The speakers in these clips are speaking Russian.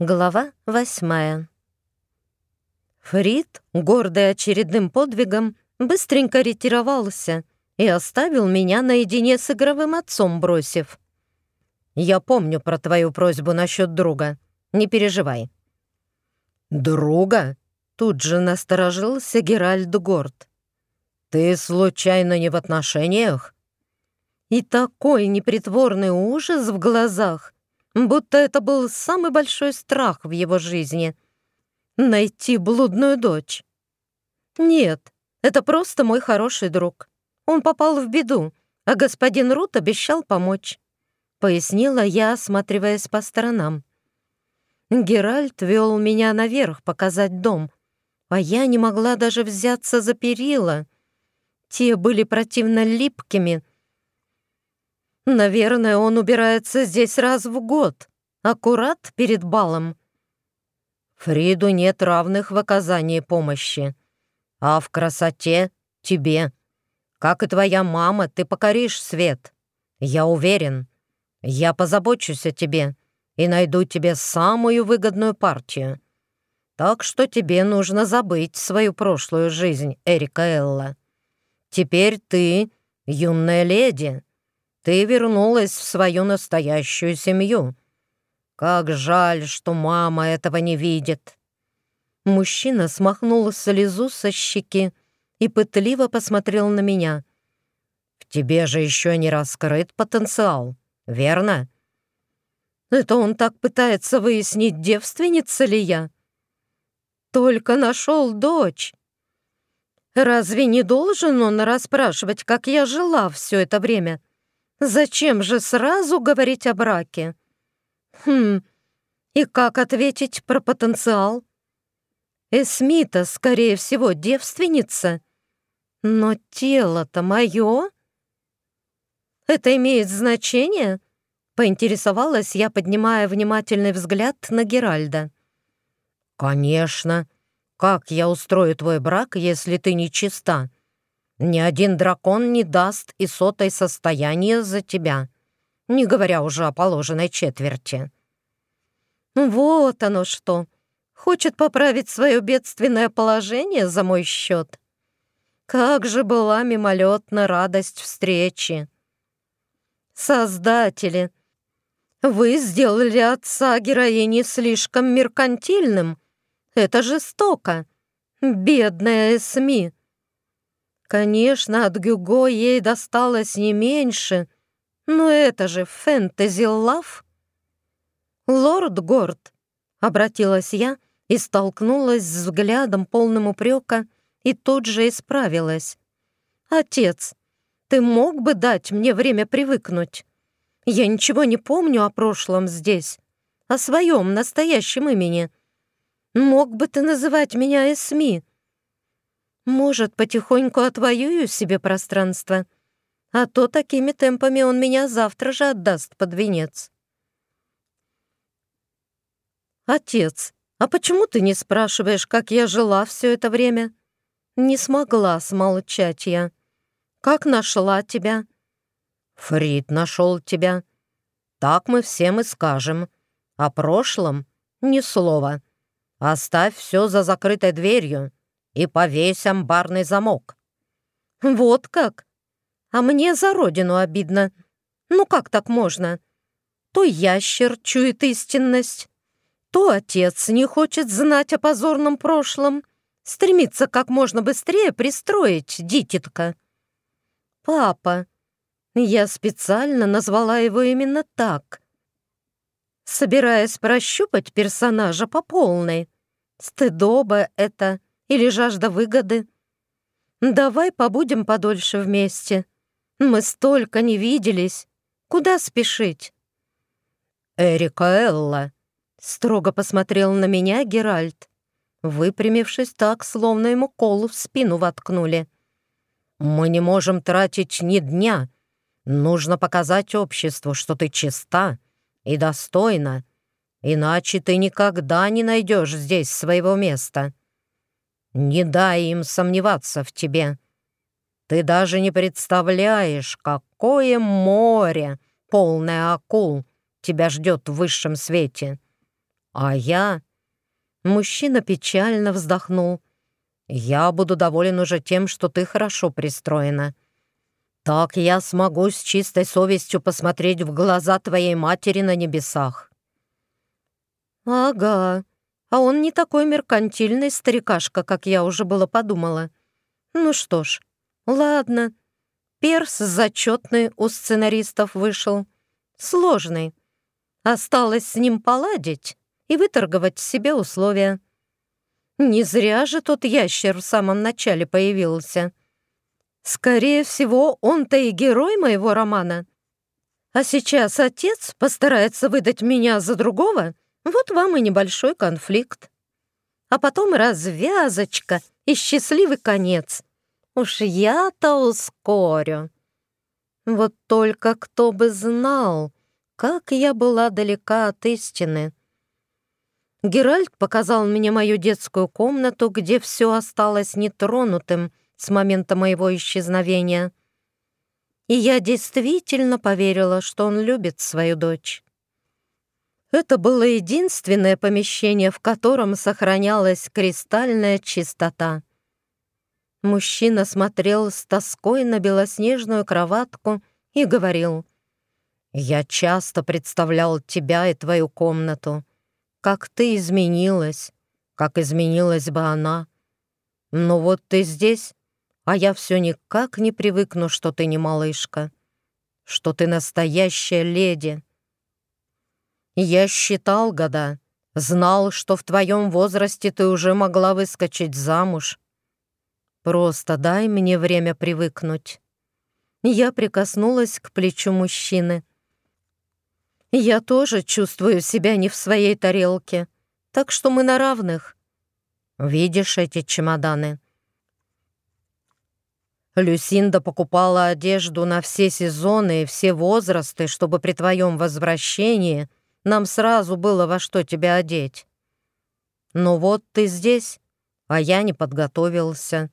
Глава восьмая. Фрид, гордый очередным подвигом, быстренько ретировался и оставил меня наедине с игровым отцом, бросив. «Я помню про твою просьбу насчет друга. Не переживай». «Друга?» — тут же насторожился Геральт Горд. «Ты случайно не в отношениях?» И такой непритворный ужас в глазах — будто это был самый большой страх в его жизни — найти блудную дочь. Нет, это просто мой хороший друг. Он попал в беду, а господин Рут обещал помочь. Пояснила я, осматриваясь по сторонам. Геральт вел меня наверх показать дом, а я не могла даже взяться за перила. Те были противно липкими, Наверное, он убирается здесь раз в год, аккурат перед балом. Фриду нет равных в оказании помощи. А в красоте — тебе. Как и твоя мама, ты покоришь свет. Я уверен. Я позабочусь о тебе и найду тебе самую выгодную партию. Так что тебе нужно забыть свою прошлую жизнь, Эрика Элла. Теперь ты юная леди, ты вернулась в свою настоящую семью. Как жаль, что мама этого не видит». Мужчина смахнул слезу со щеки и пытливо посмотрел на меня. «В тебе же еще не раскрыт потенциал, верно?» «Это он так пытается выяснить, девственница ли я?» «Только нашел дочь. Разве не должен он расспрашивать, как я жила все это время?» Зачем же сразу говорить о браке? Хм, и как ответить про потенциал? Эсмита, скорее всего, девственница. Но тело-то мое. Это имеет значение? Поинтересовалась я, поднимая внимательный взгляд на Геральда. «Конечно. Как я устрою твой брак, если ты не чиста?» Ни один дракон не даст и сотой состояния за тебя, не говоря уже о положенной четверти. Вот оно что. Хочет поправить свое бедственное положение за мой счет. Как же была мимолетна радость встречи. Создатели, вы сделали отца героини слишком меркантильным. Это жестоко. Бедная Эсми. Конечно, от Гюго ей досталось не меньше, но это же фэнтези-лав. «Лорд Горд», — обратилась я и столкнулась с взглядом полным упрека и тут же исправилась. «Отец, ты мог бы дать мне время привыкнуть? Я ничего не помню о прошлом здесь, о своем настоящем имени. Мог бы ты называть меня Эсми?» Может, потихоньку отвоюю себе пространство, а то такими темпами он меня завтра же отдаст под венец. Отец, а почему ты не спрашиваешь, как я жила все это время? Не смогла смолчать я. Как нашла тебя? Фрид нашел тебя. Так мы всем и скажем. О прошлом ни слова. Оставь все за закрытой дверью и повесь амбарный замок». «Вот как? А мне за родину обидно. Ну как так можно? То ящер чует истинность, то отец не хочет знать о позорном прошлом, стремится как можно быстрее пристроить дитятка. Папа, я специально назвала его именно так, собираясь прощупать персонажа по полной. Стыдоба это или жажда выгоды. Давай побудем подольше вместе. Мы столько не виделись. Куда спешить?» «Эрика Элла», — строго посмотрел на меня Геральт, выпрямившись так, словно ему кол в спину воткнули. «Мы не можем тратить ни дня. Нужно показать обществу, что ты чиста и достойна, иначе ты никогда не найдешь здесь своего места». Не дай им сомневаться в тебе. Ты даже не представляешь, какое море, полное акул, тебя ждет в высшем свете. А я... Мужчина печально вздохнул. Я буду доволен уже тем, что ты хорошо пристроена. Так я смогу с чистой совестью посмотреть в глаза твоей матери на небесах. Ага, а он не такой меркантильный старикашка, как я уже было подумала. Ну что ж, ладно. Перс зачетный у сценаристов вышел. Сложный. Осталось с ним поладить и выторговать себе условия. Не зря же тот ящер в самом начале появился. Скорее всего, он-то и герой моего романа. А сейчас отец постарается выдать меня за другого, вот вам и небольшой конфликт. А потом развязочка и счастливый конец. Уж я-то ускорю. Вот только кто бы знал, как я была далека от истины. Геральт показал мне мою детскую комнату, где все осталось нетронутым с момента моего исчезновения. И я действительно поверила, что он любит свою дочь. Это было единственное помещение, в котором сохранялась кристальная чистота. Мужчина смотрел с тоской на белоснежную кроватку и говорил, «Я часто представлял тебя и твою комнату, как ты изменилась, как изменилась бы она. Но вот ты здесь, а я все никак не привыкну, что ты не малышка, что ты настоящая леди». Я считал года, знал, что в твоем возрасте ты уже могла выскочить замуж. Просто дай мне время привыкнуть. Я прикоснулась к плечу мужчины. Я тоже чувствую себя не в своей тарелке, так что мы на равных. Видишь эти чемоданы? Люсинда покупала одежду на все сезоны и все возрасты, чтобы при твоем возвращении нам сразу было во что тебя одеть. Но вот ты здесь, а я не подготовился.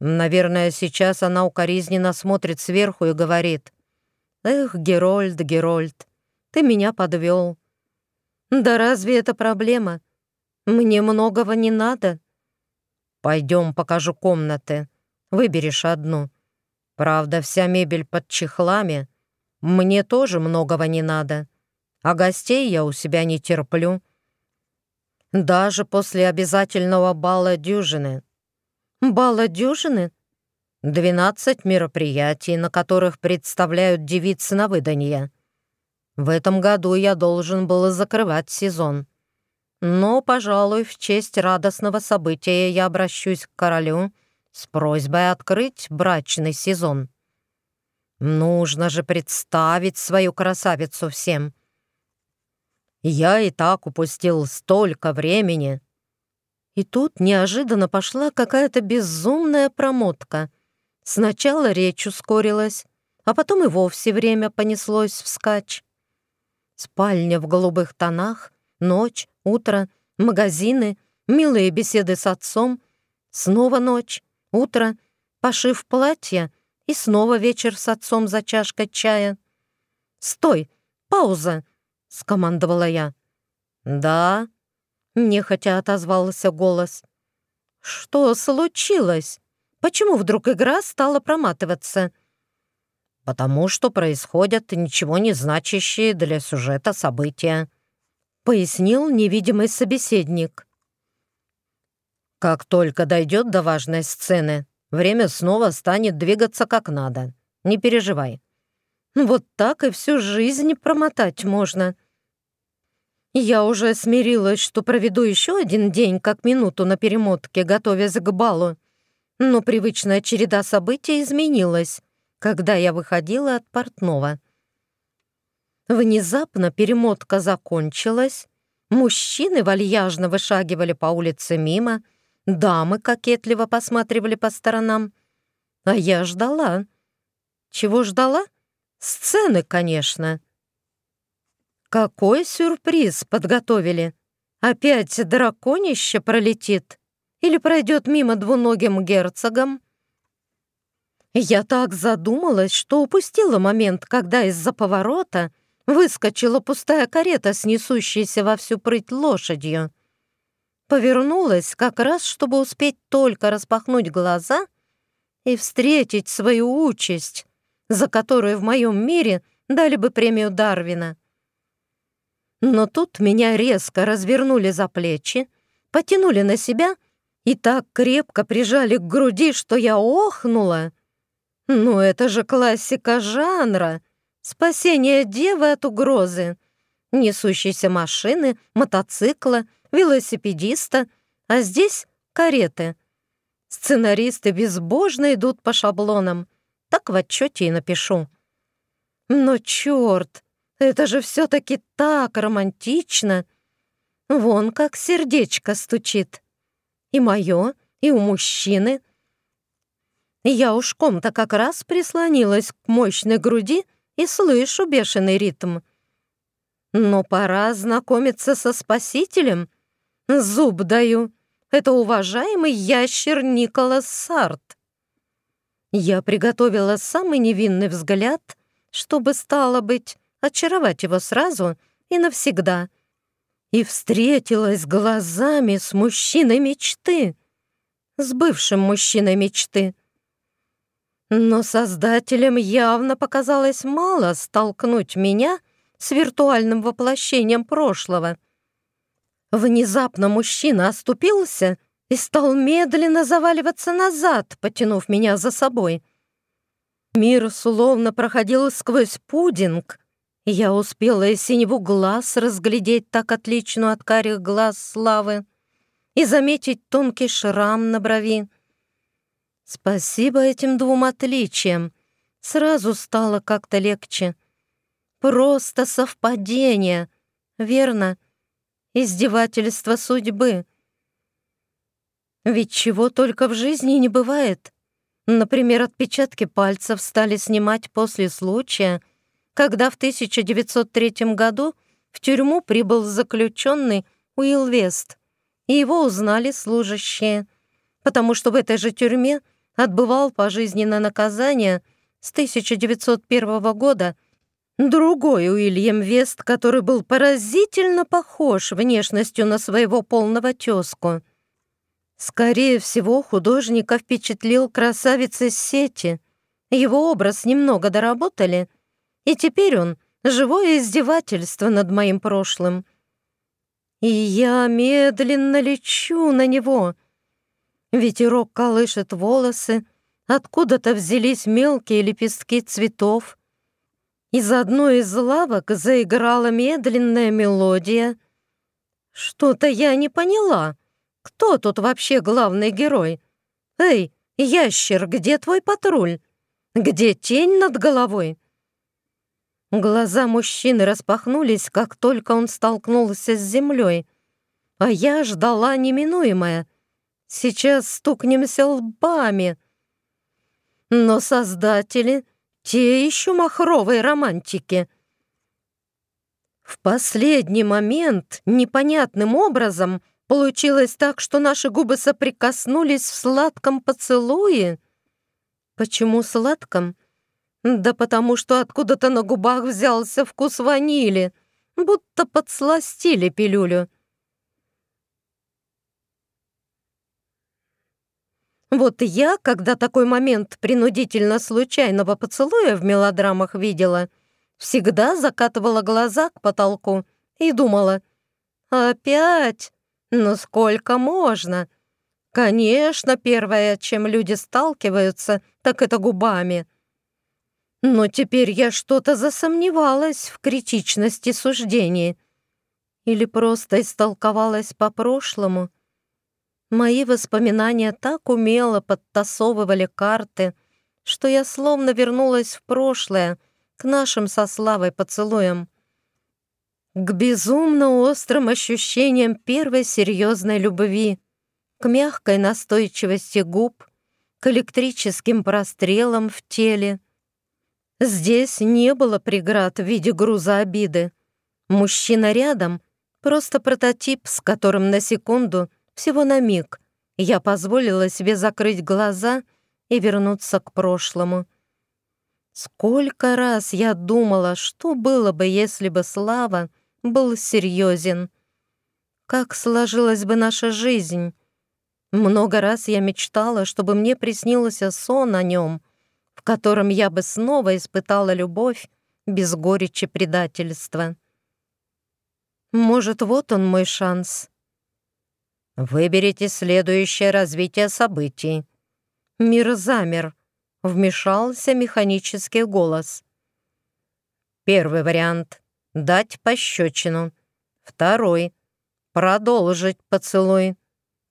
Наверное, сейчас она укоризненно смотрит сверху и говорит, «Эх, Герольд, Герольд, ты меня подвел». «Да разве это проблема? Мне многого не надо». «Пойдем, покажу комнаты. Выберешь одну. Правда, вся мебель под чехлами. Мне тоже многого не надо а гостей я у себя не терплю. Даже после обязательного бала дюжины. Бала дюжины? Двенадцать мероприятий, на которых представляют девицы на выданье. В этом году я должен был закрывать сезон. Но, пожалуй, в честь радостного события я обращусь к королю с просьбой открыть брачный сезон. Нужно же представить свою красавицу всем. Я и так упустил столько времени. И тут неожиданно пошла какая-то безумная промотка. Сначала речь ускорилась, а потом и вовсе время понеслось вскачь. Спальня в голубых тонах, ночь, утро, магазины, милые беседы с отцом, снова ночь, утро, пошив платья и снова вечер с отцом за чашкой чая. «Стой! Пауза!» — скомандовала я. «Да?» — нехотя отозвался голос. «Что случилось? Почему вдруг игра стала проматываться?» «Потому что происходят ничего не значащие для сюжета события», — пояснил невидимый собеседник. «Как только дойдет до важной сцены, время снова станет двигаться как надо. Не переживай. Вот так и всю жизнь промотать можно. Я уже смирилась, что проведу еще один день, как минуту на перемотке, готовясь к балу. Но привычная череда событий изменилась, когда я выходила от портного. Внезапно перемотка закончилась, мужчины вальяжно вышагивали по улице мимо, дамы кокетливо посматривали по сторонам, а я ждала. Чего ждала? Сцены, конечно. Какой сюрприз подготовили? Опять драконище пролетит? Или пройдет мимо двуногим герцогом? Я так задумалась, что упустила момент, когда из-за поворота выскочила пустая карета с несущейся во всю прыть лошадью. Повернулась как раз, чтобы успеть только распахнуть глаза и встретить свою участь, за которую в моем мире дали бы премию Дарвина. Но тут меня резко развернули за плечи, потянули на себя и так крепко прижали к груди, что я охнула. Ну это же классика жанра! Спасение девы от угрозы, несущейся машины, мотоцикла, велосипедиста, а здесь кареты. Сценаристы безбожно идут по шаблонам. Так в отчете и напишу. Но черт, это же все-таки так романтично. Вон как сердечко стучит. И мое, и у мужчины. Я ушком-то как раз прислонилась к мощной груди и слышу бешеный ритм. Но пора знакомиться со спасителем. Зуб даю. Это уважаемый ящер Николас Сарт. Я приготовила самый невинный взгляд, чтобы, стало быть, очаровать его сразу и навсегда. И встретилась глазами с мужчиной мечты, с бывшим мужчиной мечты. Но создателям явно показалось мало столкнуть меня с виртуальным воплощением прошлого. Внезапно мужчина оступился и стал медленно заваливаться назад, потянув меня за собой. Мир словно проходил сквозь пудинг. Я успела из синеву глаз разглядеть так отличную от карих глаз славы и заметить тонкий шрам на брови. Спасибо этим двум отличиям. Сразу стало как-то легче. Просто совпадение, верно? Издевательство судьбы. Ведь чего только в жизни не бывает. Например, отпечатки пальцев стали снимать после случая, когда в 1903 году в тюрьму прибыл заключенный Уилл Вест, и его узнали служащие, потому что в этой же тюрьме отбывал пожизненное наказание с 1901 года другой Уильям Вест, который был поразительно похож внешностью на своего полного тезку. Скорее всего, художника впечатлил красавица из сети. Его образ немного доработали, и теперь он — живое издевательство над моим прошлым. И я медленно лечу на него. Ветерок колышет волосы, откуда-то взялись мелкие лепестки цветов. Из одной из лавок заиграла медленная мелодия. Что-то я не поняла. Кто тут вообще главный герой? Эй, ящер, где твой патруль? Где тень над головой? Глаза мужчины распахнулись, как только он столкнулся с землей, а я ждала неминуемое. Сейчас стукнемся лбами. Но создатели — те еще махровые романтики. В последний момент непонятным образом Получилось так, что наши губы соприкоснулись в сладком поцелуе. Почему сладком? Да потому что откуда-то на губах взялся вкус ванили, будто подсластили пилюлю. Вот я, когда такой момент принудительно случайного поцелуя в мелодрамах видела, всегда закатывала глаза к потолку и думала, «Опять? Но сколько можно? Конечно, первое, чем люди сталкиваются, так это губами. Но теперь я что-то засомневалась в критичности суждений. Или просто истолковалась по-прошлому. Мои воспоминания так умело подтасовывали карты, что я словно вернулась в прошлое, к нашим со Славой поцелуям к безумно острым ощущениям первой серьезной любви, к мягкой настойчивости губ, к электрическим прострелам в теле. Здесь не было преград в виде груза обиды. Мужчина рядом — просто прототип, с которым на секунду, всего на миг, я позволила себе закрыть глаза и вернуться к прошлому. Сколько раз я думала, что было бы, если бы Слава был серьезен. Как сложилась бы наша жизнь? Много раз я мечтала, чтобы мне приснился сон о нем, в котором я бы снова испытала любовь без горечи предательства. Может, вот он мой шанс. Выберите следующее развитие событий. Мир замер. Вмешался механический голос. Первый вариант — дать пощечину. Второй — продолжить поцелуй.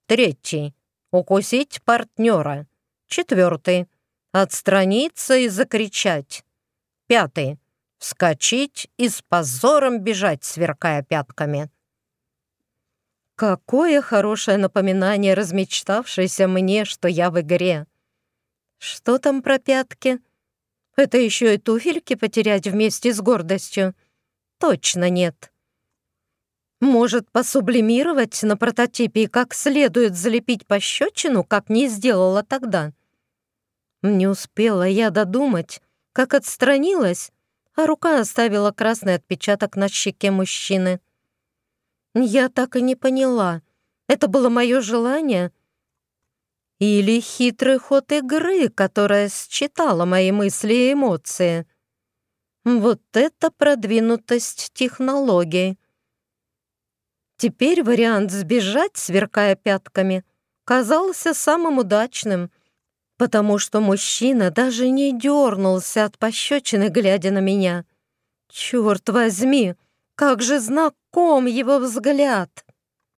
Третий — укусить партнера. Четвертый — отстраниться и закричать. Пятый — вскочить и с позором бежать, сверкая пятками. Какое хорошее напоминание размечтавшейся мне, что я в игре. Что там про пятки? Это еще и туфельки потерять вместе с гордостью? Точно нет. Может, посублимировать на прототипе и как следует залепить пощечину, как не сделала тогда? Не успела я додумать, как отстранилась, а рука оставила красный отпечаток на щеке мужчины. Я так и не поняла, это было мое желание — или хитрый ход игры, которая считала мои мысли и эмоции. Вот это продвинутость технологий. Теперь вариант сбежать, сверкая пятками, казался самым удачным, потому что мужчина даже не дернулся от пощечины, глядя на меня. Черт возьми, как же знаком его взгляд!